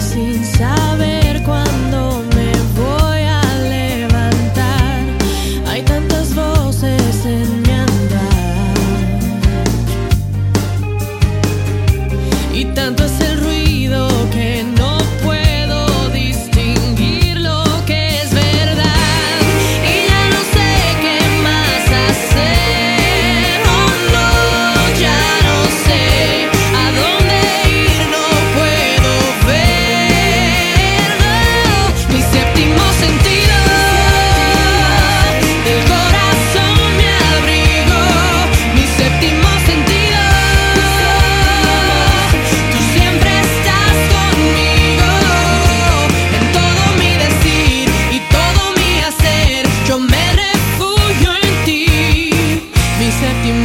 sin saber.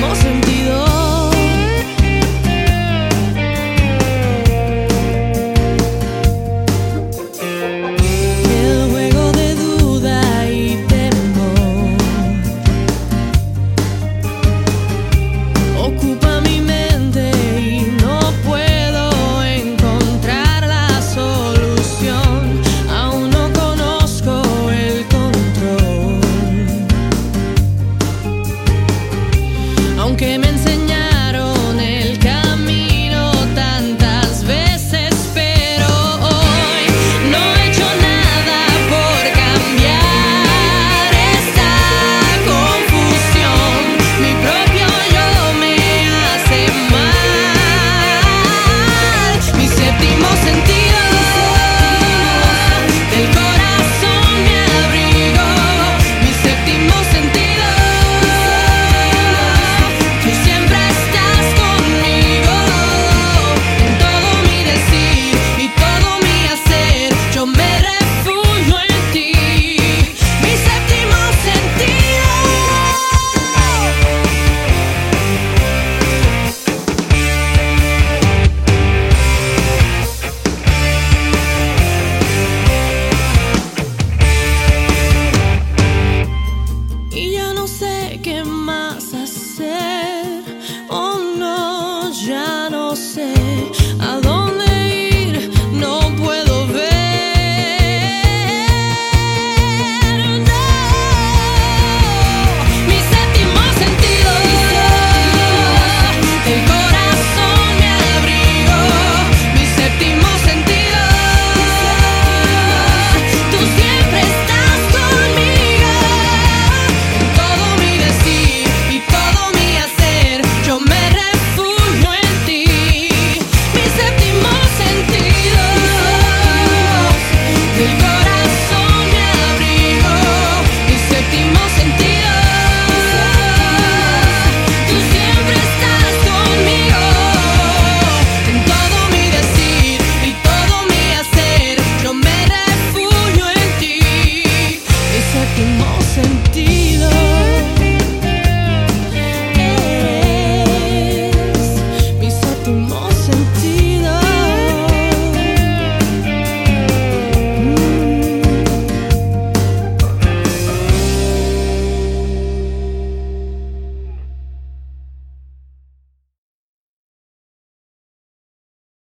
closer qué más hacer. Oh no, ya no sé.